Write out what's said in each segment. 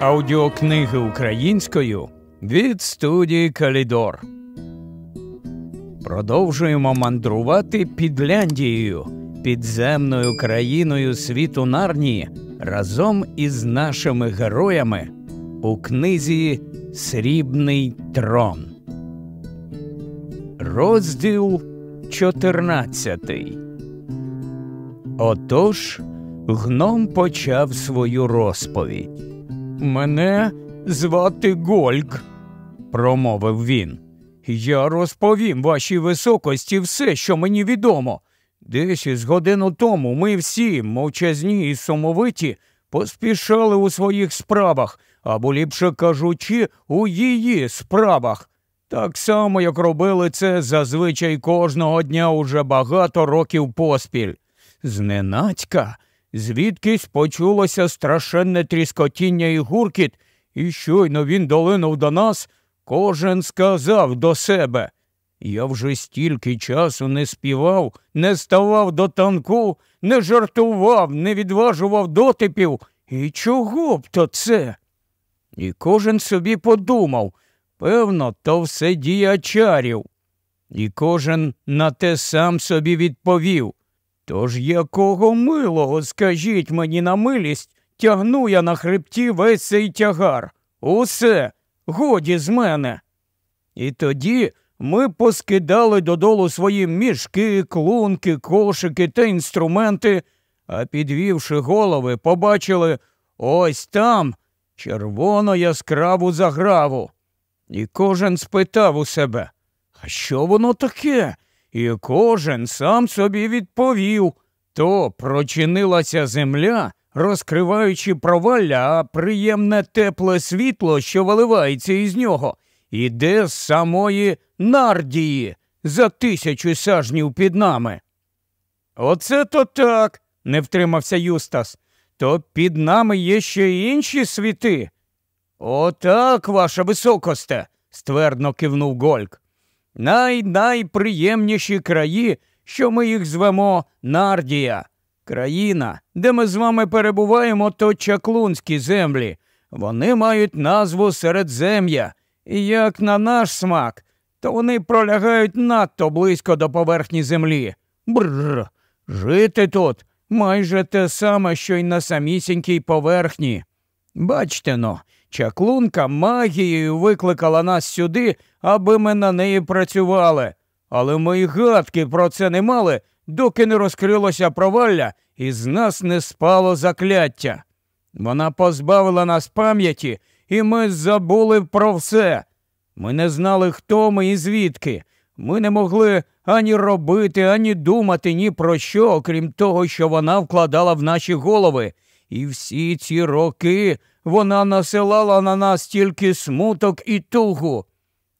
Аудіокниги українською від студії Калідор. Продовжуємо мандрувати Підляндією, підземною країною світу Нарнії разом із нашими героями у книзі Срібний трон. Розділ 14 Отож гном почав свою розповідь. Мене звати Гольк, промовив він. Я розповім вашій високості все, що мені відомо. Десь із годину тому ми всі, мовчазні і сумовиті, поспішали у своїх справах, або, ліпше кажучи, у її справах. Так само, як робили це зазвичай кожного дня уже багато років поспіль. Зненацька звідкись почулося страшенне тріскотіння і гуркіт, і щойно він долинув до нас, кожен сказав до себе. Я вже стільки часу не співав, не ставав до танку, не жартував, не відважував дотипів. І чого б то це? І кожен собі подумав певно, то все дія чарів. І кожен на те сам собі відповів. Тож якого милого, скажіть мені на милість, тягну я на хребті весь цей тягар. Усе, годі з мене. І тоді ми поскидали додолу свої мішки, клунки, кошики та інструменти, а підвівши голови, побачили ось там червоно яскраву заграву. І кожен спитав у себе, а що воно таке? І кожен сам собі відповів то прочинилася земля, розкриваючи провалля, а приємне тепле світло, що виливається із нього, іде з самої Нардії за тисячу сажнів під нами. Оце то так, не втримався Юстас. То під нами є ще інші світи. Отак, ваша високосте, ствердно кивнув Гольк най-найприємніші краї, що ми їх звемо Нардія. Країна, де ми з вами перебуваємо, то чаклунські землі. Вони мають назву Середзем'я, і як на наш смак, то вони пролягають надто близько до поверхні землі. Бррр, жити тут майже те саме, що й на самісінькій поверхні. Бачте но, чаклунка магією викликала нас сюди, аби ми на неї працювали. Але ми й гадки про це не мали, доки не розкрилося провалля і з нас не спало закляття. Вона позбавила нас пам'яті, і ми забули про все. Ми не знали, хто ми і звідки. Ми не могли ані робити, ані думати ні про що, окрім того, що вона вкладала в наші голови. І всі ці роки вона насилала на нас тільки смуток і тугу.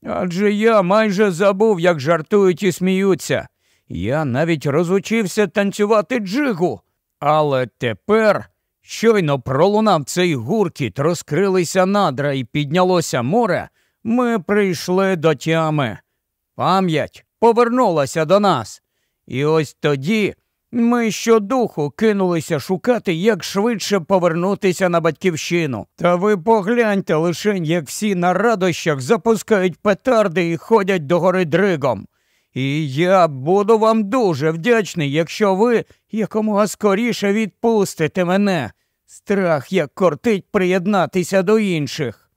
Адже я майже забув, як жартують і сміються. Я навіть розучився танцювати джигу. Але тепер, щойно пролунав цей гуркіт, розкрилися надра і піднялося море, ми прийшли до тями. Пам'ять повернулася до нас. І ось тоді ми щодуху кинулися шукати, як швидше повернутися на батьківщину. Та ви погляньте лише, як всі на радощах запускають петарди і ходять до гори дригом. І я буду вам дуже вдячний, якщо ви якомога скоріше відпустите мене. Страх як кортить приєднатися до інших.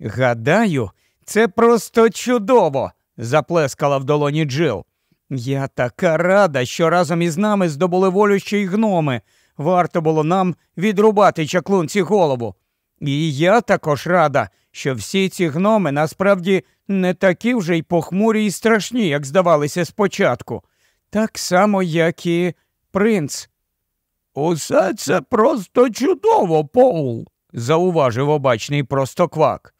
Гадаю, це просто чудово, заплескала в долоні Джил. Я така рада, що разом із нами здобули волю гноми. Варто було нам відрубати чаклунці голову. І я також рада, що всі ці гноми насправді не такі вже й похмурі і страшні, як здавалися спочатку. Так само, як і принц. Усе це просто чудово, Поул, зауважив обачний простоквак.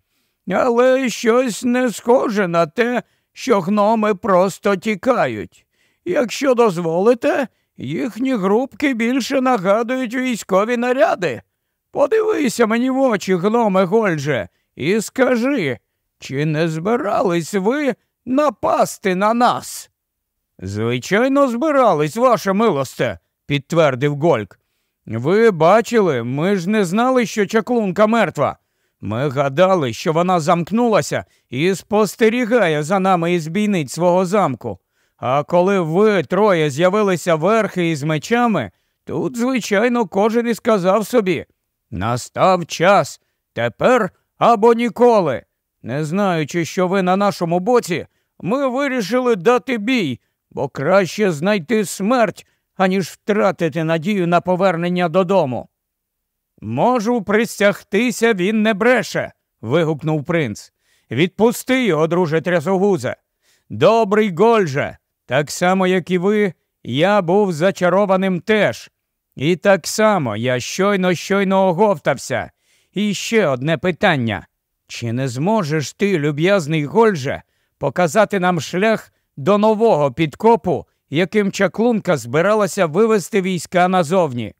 Але щось не схоже на те, що гноми просто тікають. Якщо дозволите, їхні групки більше нагадують військові наряди. Подивися мені в очі, гноме Гольже, і скажи, чи не збирались ви напасти на нас? Звичайно, збирались, ваше милосте, підтвердив Гольк. Ви бачили, ми ж не знали, що чаклунка мертва. Ми гадали, що вона замкнулася і спостерігає за нами із бійниць свого замку. А коли ви троє з'явилися верхи із мечами, тут, звичайно, кожен і сказав собі настав час тепер або ніколи. Не знаючи, що ви на нашому боці, ми вирішили дати бій, бо краще знайти смерть, аніж втратити надію на повернення додому. Можу присягтися, він не бреше. вигукнув принц. Відпусти його, друже трясогузе. Добрий Гольже, так само, як і ви, я був зачарованим теж. І так само я щойно щойно оговтався. І ще одне питання. Чи не зможеш ти, люб'язний Гольже, показати нам шлях до нового підкопу, яким чаклунка збиралася вивести війська назовні?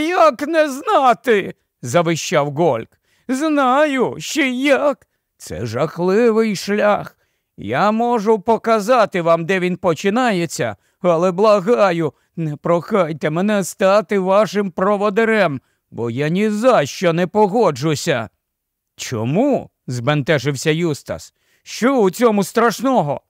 Як не знати? завищав Гольк. Знаю, ще як. Це жахливий шлях. Я можу показати вам, де він починається, але благаю, не прохайте мене стати вашим проводирем, бо я ні за що не погоджуся. Чому? збентежився Юстас. Що у цьому страшного?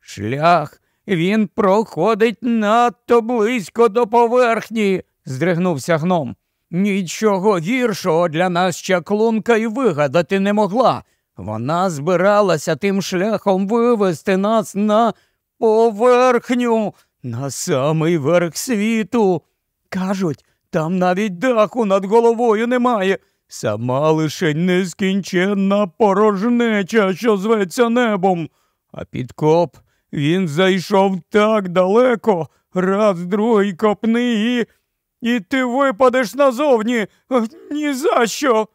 Шлях він проходить надто близько до поверхні, здригнувся гном. Нічого гіршого для нас чаклунка й вигадати не могла. Вона збиралася тим шляхом вивести нас на поверхню, на самий верх світу. Кажуть, там навіть даху над головою немає. Сама лише нескінченна порожнеча, що зветься небом. А підкоп він зайшов так далеко, раз другий копни і. І ти випадеш назовні. Ні за що.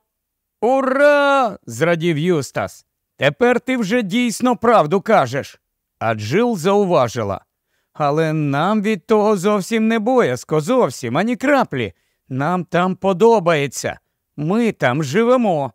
Ура! зрадів Юстас. Тепер ти вже дійсно правду кажеш. А Джил зауважила. Але нам від того зовсім не боязко, зовсім ані краплі. Нам там подобається. Ми там живемо.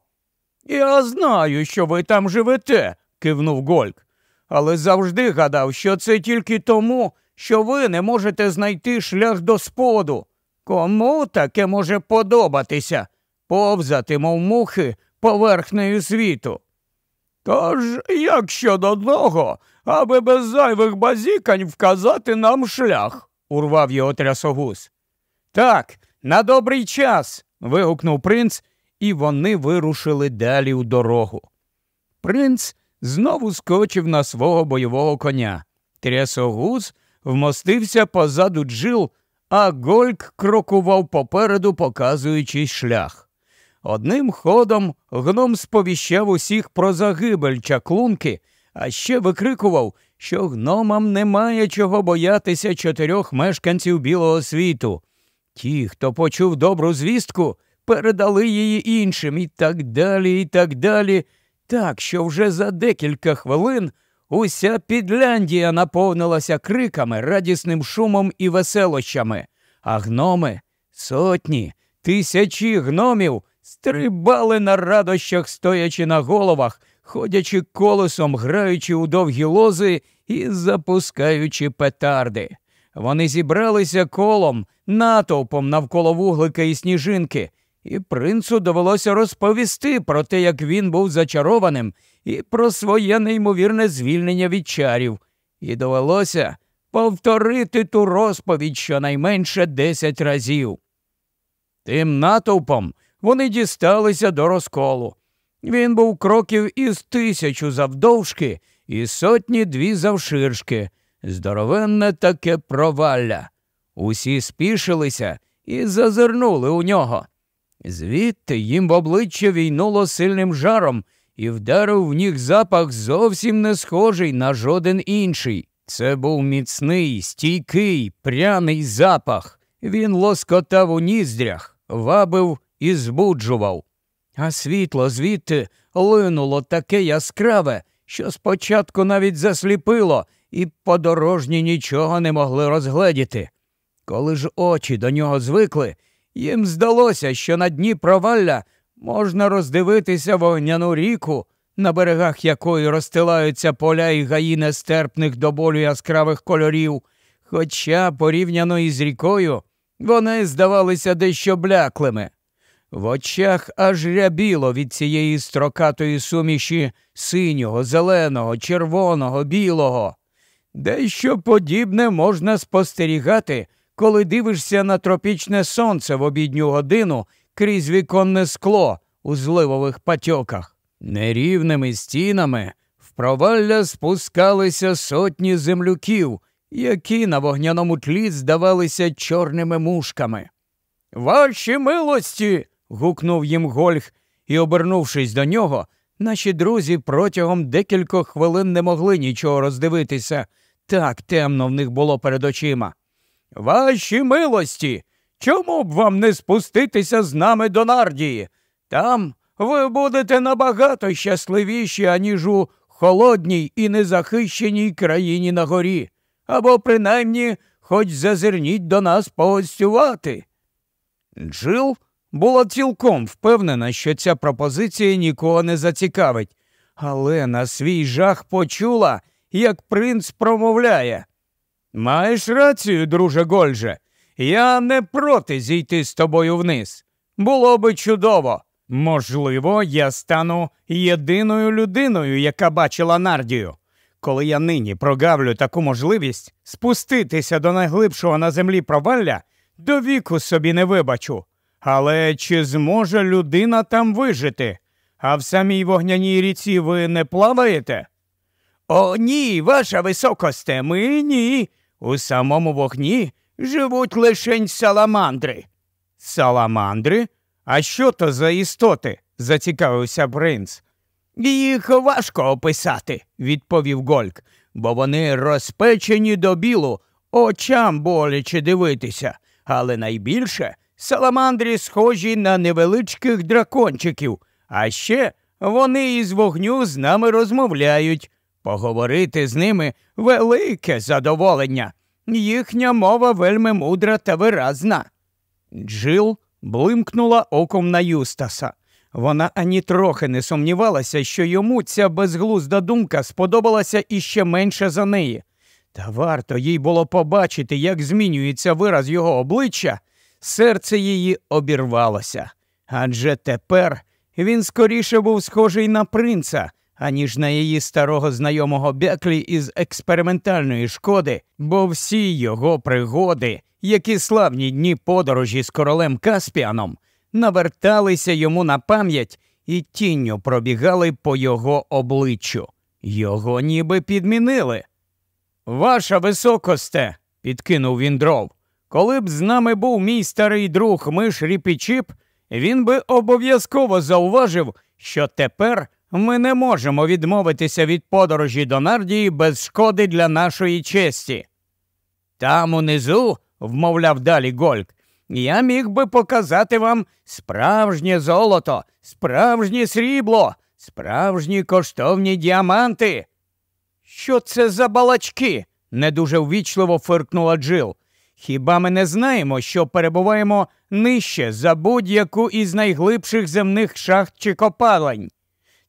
Я знаю, що ви там живете, кивнув Гольк. Але завжди гадав, що це тільки тому, що ви не можете знайти шлях до споду. Кому таке може подобатися повзати, мов мухи, поверхнею світу? Тож, як щодо того, аби без зайвих базікань вказати нам шлях, урвав його трясогус. Так, на добрий час. вигукнув принц, і вони вирушили далі у дорогу. Принц знову скочив на свого бойового коня. Трясогус вмостився позаду джил, а Гольк крокував попереду, показуючи шлях. Одним ходом гном сповіщав усіх про загибель чаклунки, а ще викрикував, що гномам немає чого боятися чотирьох мешканців білого світу. Ті, хто почув добру звістку, передали її іншим і так далі, і так далі, так що вже за декілька хвилин уся Підляндія наповнилася криками, радісним шумом і веселощами, а гноми, сотні, тисячі гномів стрибали на радощах, стоячи на головах, ходячи колесом, граючи у довгі лози і запускаючи петарди. Вони зібралися колом, натовпом навколо вуглика і сніжинки, і принцу довелося розповісти про те, як він був зачарованим, і про своє неймовірне звільнення від чарів, і довелося повторити ту розповідь щонайменше десять разів. Тим натовпом вони дісталися до розколу. Він був кроків із тисячу завдовжки і сотні дві завширшки, здоровенне таке провалля. Усі спішилися і зазирнули у нього. Звідти їм в обличчя війнуло сильним жаром і вдарив в них запах зовсім не схожий на жоден інший. Це був міцний, стійкий, пряний запах. Він лоскотав у ніздрях, вабив і збуджував. А світло звідти линуло таке яскраве, що спочатку навіть засліпило, і подорожні нічого не могли розгледіти. Коли ж очі до нього звикли, їм здалося, що на дні провалля можна роздивитися вогняну ріку, на берегах якої розстилаються поля і гаї нестерпних до болю яскравих кольорів, хоча порівняно із рікою Вони здавалися дещо бляклими. В очах аж рябіло від цієї строкатої суміші синього, зеленого, червоного, білого. Дещо подібне можна спостерігати, коли дивишся на тропічне сонце в обідню годину крізь віконне скло у зливових патьоках. Нерівними стінами в провалля спускалися сотні землюків, які на вогняному тлі здавалися чорними мушками. Ваші милості. гукнув їм Гольх, і, обернувшись до нього, наші друзі протягом декількох хвилин не могли нічого роздивитися. Так темно в них було перед очима. Ваші милості, чому б вам не спуститися з нами до Нардії? Там ви будете набагато щасливіші, аніж у холодній і незахищеній країні на горі, або принаймні хоч зазирніть до нас погостювати. Джил була цілком впевнена, що ця пропозиція нікого не зацікавить, але на свій жах почула, як принц промовляє. Маєш рацію, друже Гольже, я не проти зійти з тобою вниз. Було би чудово. Можливо, я стану єдиною людиною, яка бачила Нардію. Коли я нині прогавлю таку можливість спуститися до найглибшого на землі провалля, до віку собі не вибачу. Але чи зможе людина там вижити? А в самій вогняній ріці ви не плаваєте? О, ні, ваша високосте, ми ні. У самому вогні живуть лишень саламандри. Саламандри? А що то за істоти? зацікавився принц. Їх важко описати, відповів Гольк, бо вони розпечені до білу, очам боляче дивитися, але найбільше саламандрі схожі на невеличких дракончиків, а ще вони із вогню з нами розмовляють. Поговорити з ними велике задоволення. Їхня мова вельми мудра та виразна. Джил блимкнула оком на Юстаса. Вона ані трохи не сумнівалася, що йому ця безглузда думка сподобалася іще менше за неї. Та варто їй було побачити, як змінюється вираз його обличчя, серце її обірвалося. Адже тепер він скоріше був схожий на принца, аніж на її старого знайомого Беклі із експериментальної шкоди, бо всі його пригоди, які славні дні подорожі з королем Каспіаном, наверталися йому на пам'ять і тінню пробігали по його обличчю. Його ніби підмінили. Ваша високосте, підкинув він дров. Коли б з нами був мій старий друг Миш Ріпічіп, він би обов'язково зауважив, що тепер ми не можемо відмовитися від подорожі до Нардії без шкоди для нашої честі. Там унизу, вмовляв далі Гольк, я міг би показати вам справжнє золото, справжнє срібло, справжні коштовні діаманти. Що це за балачки? не дуже ввічливо фиркнула Джил. Хіба ми не знаємо, що перебуваємо нижче за будь-яку із найглибших земних шахт чи копалень?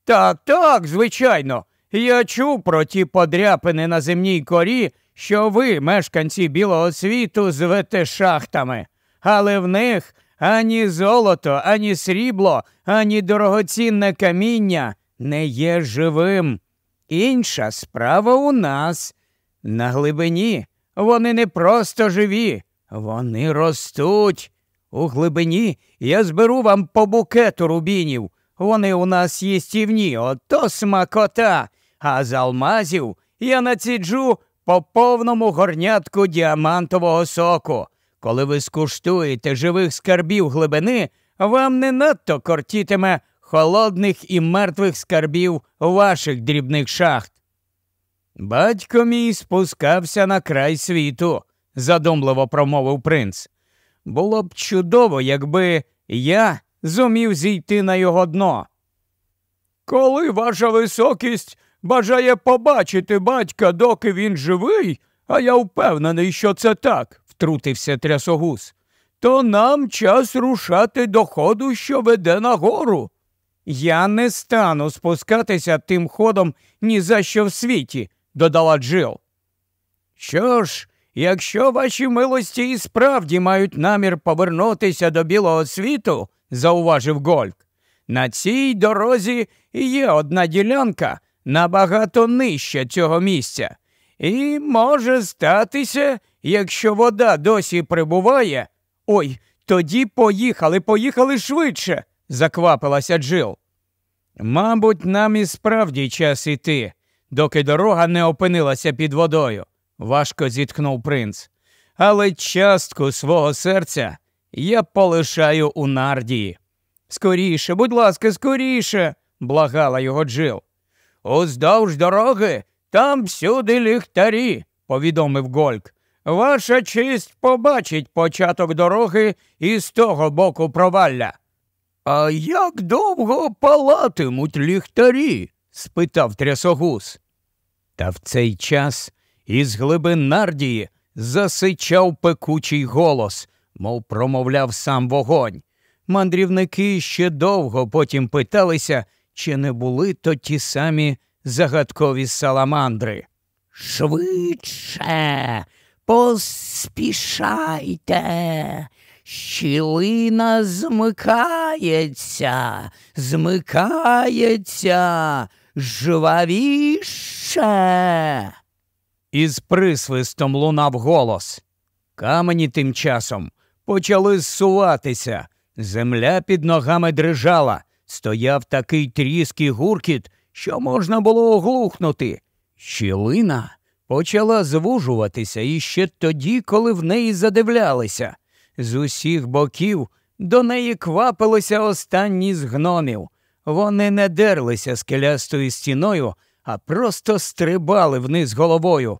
Так, так, звичайно. Я чув про ті подряпини на земній корі, що ви, мешканці білого світу, звете шахтами, але в них ані золото, ані срібло, ані дорогоцінне каміння не є живим. Інша справа у нас. На глибині вони не просто живі, вони ростуть. У глибині я зберу вам по букету рубінів. Вони у нас їстівні, ото смакота, а з алмазів я націджу по повному горнятку діамантового соку. Коли ви скуштуєте живих скарбів глибини, вам не надто кортітиме холодних і мертвих скарбів ваших дрібних шахт. Батько мій спускався на край світу, задумливо промовив принц. Було б чудово, якби я зумів зійти на його дно. Коли ваша високість бажає побачити батька, доки він живий, а я впевнений, що це так, втрутився трясогус, то нам час рушати до ходу, що веде нагору. Я не стану спускатися тим ходом ні за що в світі, додала Джил. Що ж, якщо ваші милості і справді мають намір повернутися до білого світу, зауважив Гольк, на цій дорозі є одна ділянка набагато нижче цього місця. І може статися, якщо вода досі прибуває. Ой, тоді поїхали, поїхали швидше, заквапилася Джил. Мабуть, нам і справді час іти, доки дорога не опинилася під водою, важко зітхнув принц. Але частку свого серця я полишаю у нардії. Скоріше, будь ласка, скоріше, благала його Джил. Уздовж дороги там всюди ліхтарі, повідомив Гольк. Ваша честь побачить початок дороги із того боку провалля. А як довго палатимуть ліхтарі? спитав трясогус. Та в цей час із глибин Нардії засичав пекучий голос, мов промовляв сам вогонь. Мандрівники ще довго потім питалися, чи не були то ті самі загадкові саламандри. Швидше, поспішайте. Щілина змикається, змикається, жвавіше. Із присвистом лунав голос. Камені тим часом почали зсуватися. Земля під ногами дрижала, стояв такий тріский гуркіт, що можна було оглухнути. Щілина почала звужуватися іще тоді, коли в неї задивлялися. З усіх боків до неї квапилися останні з гномів. Вони не дерлися скелястою стіною, а просто стрибали вниз головою.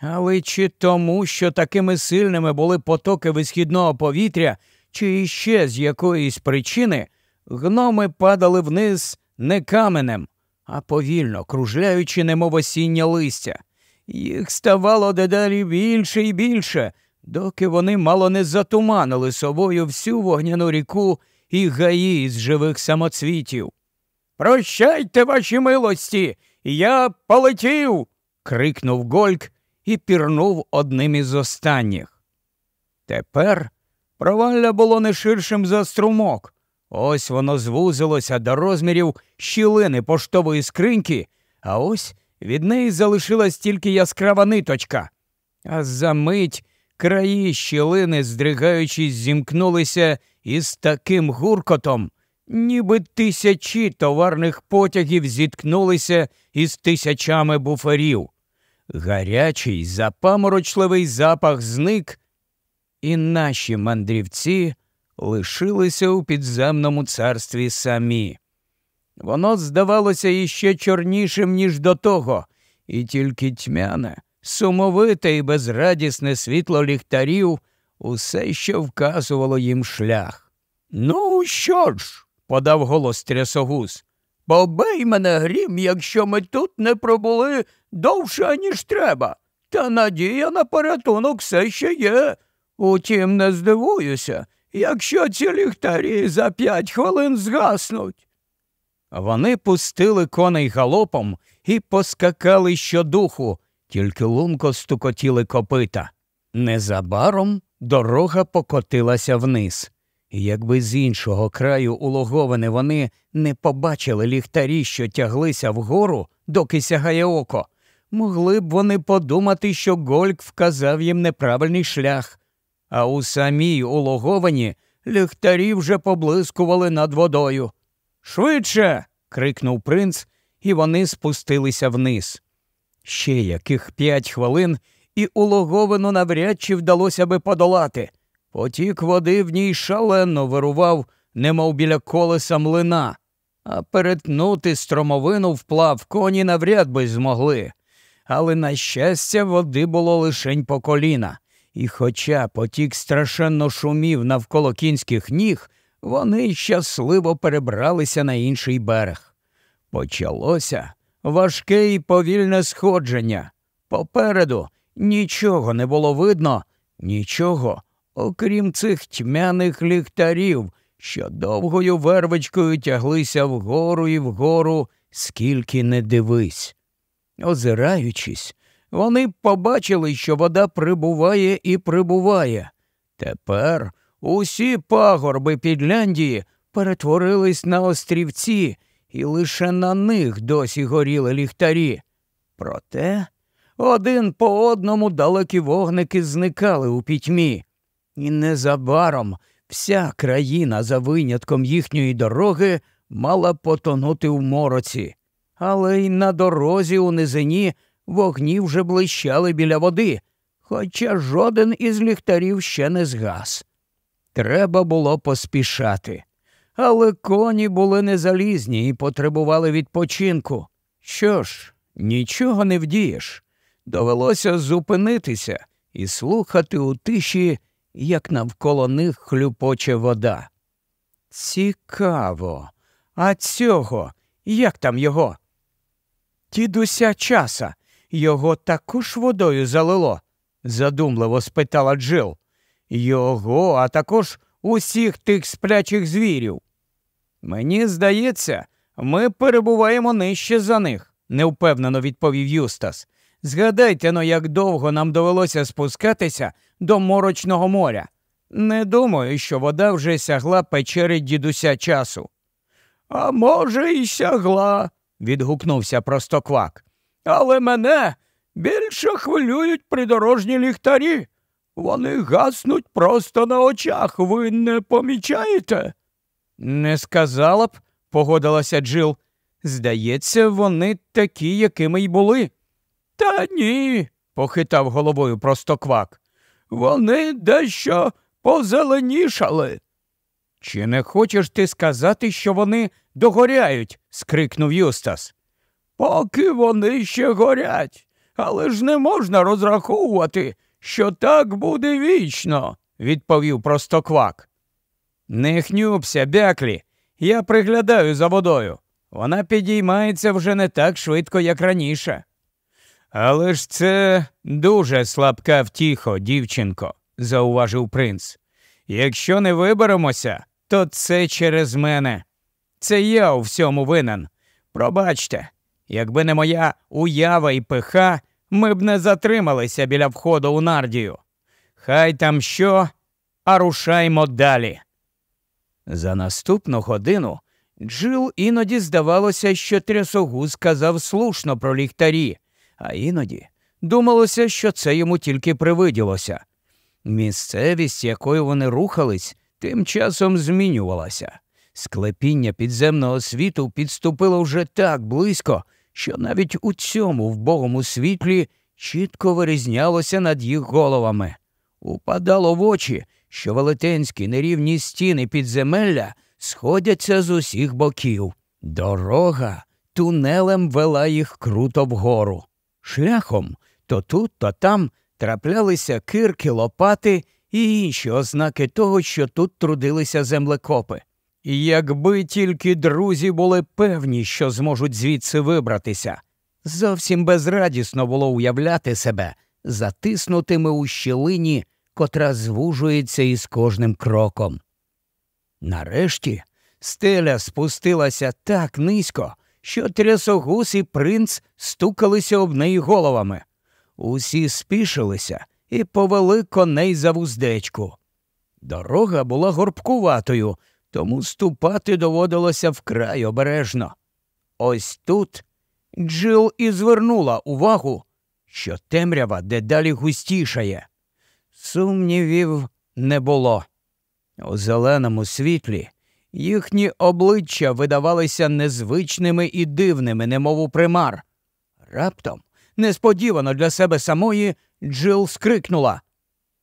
Але чи тому, що такими сильними були потоки висхідного повітря, чи іще з якоїсь причини, гноми падали вниз не каменем, а повільно, кружляючи, немов осіння листя. Їх ставало дедалі більше і більше, доки вони мало не затуманили собою всю вогняну ріку і гаї з живих самоцвітів. Прощайте, ваші милості, я полетів. крикнув Гольк і пірнув одним із останніх. Тепер провалля було не ширшим за струмок. Ось воно звузилося до розмірів щілини поштової скриньки, а ось від неї залишилась тільки яскрава ниточка. А за мить краї щілини, здригаючись, зімкнулися із таким гуркотом, ніби тисячі товарних потягів зіткнулися із тисячами буферів. Гарячий, запаморочливий запах зник, і наші мандрівці лишилися у підземному царстві самі. Воно здавалося іще чорнішим, ніж до того, і тільки тьмяне, сумовите і безрадісне світло ліхтарів усе ще вказувало їм шлях. Ну, що ж, подав голос трясогус, побий мене грім, якщо ми тут не пробули довше, ніж треба, та надія на порятунок все ще є. Утім, не здивуюся, якщо ці ліхтарі за п'ять хвилин згаснуть. Вони пустили коней галопом і поскакали щодуху, тільки лунко стукотіли копита. Незабаром дорога покотилася вниз. Якби з іншого краю улоговини вони не побачили ліхтарі, що тяглися вгору, доки сягає око, могли б вони подумати, що Гольк вказав їм неправильний шлях, а у самій улоговані ліхтарі вже поблискували над водою. Швидше. крикнув принц, і вони спустилися вниз. Ще яких п'ять хвилин, і улоговину навряд чи вдалося би подолати. Потік води в ній шалено вирував, немов біля колеса млина, а перетнути стромовину вплав коні навряд би змогли. Але, на щастя, води було лишень по коліна, і, хоча потік страшенно шумів навколо кінських ніг, вони щасливо перебралися на інший берег. Почалося важке і повільне сходження. Попереду нічого не було видно, нічого, окрім цих тьмяних ліхтарів, що довгою вервичкою тяглися вгору і вгору, скільки не дивись. Озираючись, вони побачили, що вода прибуває і прибуває. Тепер усі пагорби Підляндії перетворились на острівці, і лише на них досі горіли ліхтарі. Проте один по одному далекі вогники зникали у пітьмі, і незабаром вся країна, за винятком їхньої дороги, мала потонути в мороці, але й на дорозі у низині вогні вже блищали біля води, хоча жоден із ліхтарів ще не згас. Треба було поспішати. Але коні були незалізні і потребували відпочинку. Що ж, нічого не вдієш. Довелося зупинитися і слухати у тиші, як навколо них хлюпоче вода. Цікаво, а цього, як там його? Дідуся часа, його також водою залило? задумливо спитала Джил. Його, а також усіх тих сплячих звірів. Мені здається, ми перебуваємо нижче за них, невпевнено відповів Юстас. Згадайте но, як довго нам довелося спускатися до морочного моря. Не думаю, що вода вже сягла печери дідуся часу. А може, й сягла, відгукнувся простоквак. Але мене більше хвилюють придорожні ліхтарі. Вони гаснуть просто на очах, ви не помічаєте? Не сказала б, погодилася Джил. Здається, вони такі, якими й були. Та ні, похитав головою простоквак. Вони дещо позеленішали. Чи не хочеш ти сказати, що вони догоряють? скрикнув Юстас. Поки вони ще горять, але ж не можна розраховувати, що так буде вічно, відповів простоквак. Не хнюпся, бяклі, я приглядаю за водою. Вона підіймається вже не так швидко, як раніше. Але ж це дуже слабка втіхо, дівчинко, зауважив принц. Якщо не виберемося, то це через мене. Це я у всьому винен. Пробачте, якби не моя уява і пиха, ми б не затрималися біля входу у Нардію. Хай там що, а рушаймо далі. За наступну годину Джил іноді здавалося, що трясогуз сказав слушно про ліхтарі, а іноді думалося, що це йому тільки привиділося. Місцевість, якою вони рухались, тим часом змінювалася. Склепіння підземного світу підступило вже так близько, що навіть у цьому вбогому світлі чітко вирізнялося над їх головами. Упадало в очі, що велетенські нерівні стіни підземелля сходяться з усіх боків. Дорога тунелем вела їх круто вгору. Шляхом то тут, то там траплялися кирки, лопати і інші ознаки того, що тут трудилися землекопи. І якби тільки друзі були певні, що зможуть звідси вибратися, зовсім безрадісно було уявляти себе затиснутими у щілині, котра звужується із кожним кроком. Нарешті стеля спустилася так низько, що трясогус і принц стукалися об неї головами. Усі спішилися і повели коней за вуздечку. Дорога була горбкуватою, тому ступати доводилося вкрай обережно. Ось тут Джил і звернула увагу, що темрява дедалі густішає. Сумнівів не було. У зеленому світлі їхні обличчя видавалися незвичними і дивними, немов у примар. Раптом, несподівано для себе самої, Джил скрикнула.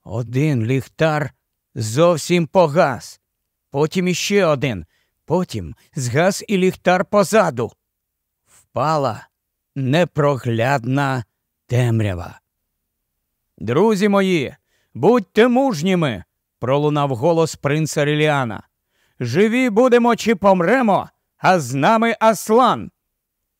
Один ліхтар зовсім погас. Потім іще один, потім згас і ліхтар позаду. Впала непроглядна темрява. Друзі мої, будьте мужніми, пролунав голос принца Ріліана. Живі будемо чи помремо, а з нами Аслан.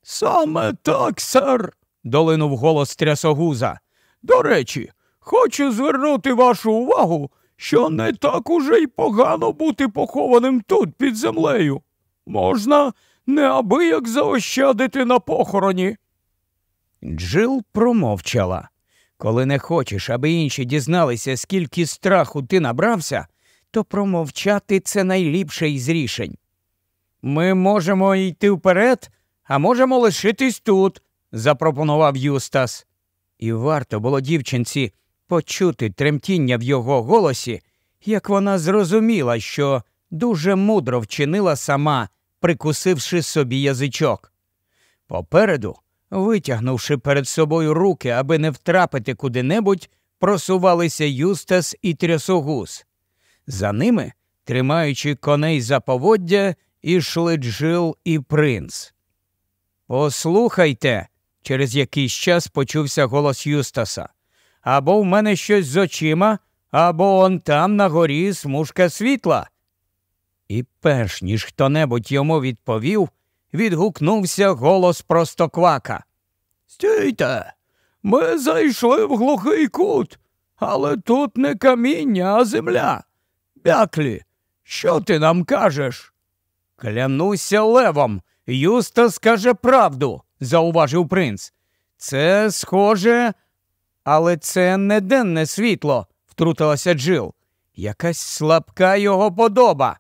Саме так, сер, долинув голос трясогуза. До речі, хочу звернути вашу увагу, що не так уже й погано бути похованим тут під землею. Можна неабияк заощадити на похороні. Джил промовчала. Коли не хочеш, аби інші дізналися, скільки страху ти набрався, то промовчати це найліпше із рішень. Ми можемо йти вперед, а можемо лишитись тут, запропонував Юстас. І варто було дівчинці почути тремтіння в його голосі, як вона зрозуміла, що дуже мудро вчинила сама, прикусивши собі язичок. Попереду, витягнувши перед собою руки, аби не втрапити куди-небудь, просувалися Юстас і трясогус. За ними, тримаючи коней за поводдя, ішли Джил і принц. Послухайте, через якийсь час почувся голос Юстаса. Або в мене щось з очима, або он там на горі смужка світла. І перш ніж хто небудь йому відповів, відгукнувся голос простоквака. Стійте, ми зайшли в глухий кут, але тут не каміння, а земля. Бяклі, що ти нам кажеш? Клянуся левом, Юстас каже правду, зауважив принц. Це схоже, але це не денне світло, втрутилася Джил. Якась слабка його подоба.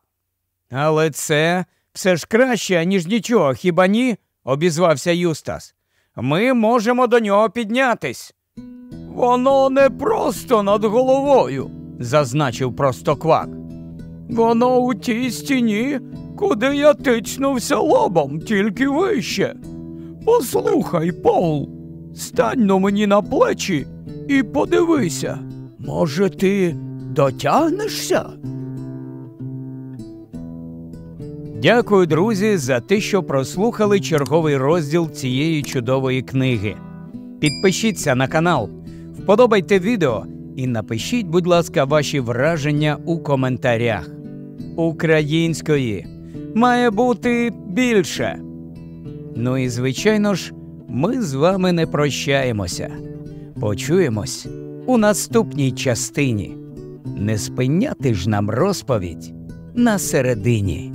Але це все ж краще, ніж нічого, хіба ні? обізвався Юстас. Ми можемо до нього піднятись. Воно не просто над головою, зазначив простоквак. Воно у тій стіні, куди я тичнувся лобом, тільки вище. Послухай, Пол, стань но мені на плечі і подивися. Може, ти дотягнешся? Дякую, друзі, за те, що прослухали черговий розділ цієї чудової книги. Підпишіться на канал, вподобайте відео і напишіть, будь ласка, ваші враження у коментарях. Української має бути більше. Ну і звичайно ж, ми з вами не прощаємося. Почуємось у наступній частині. Не спиняти ж нам розповідь на середині.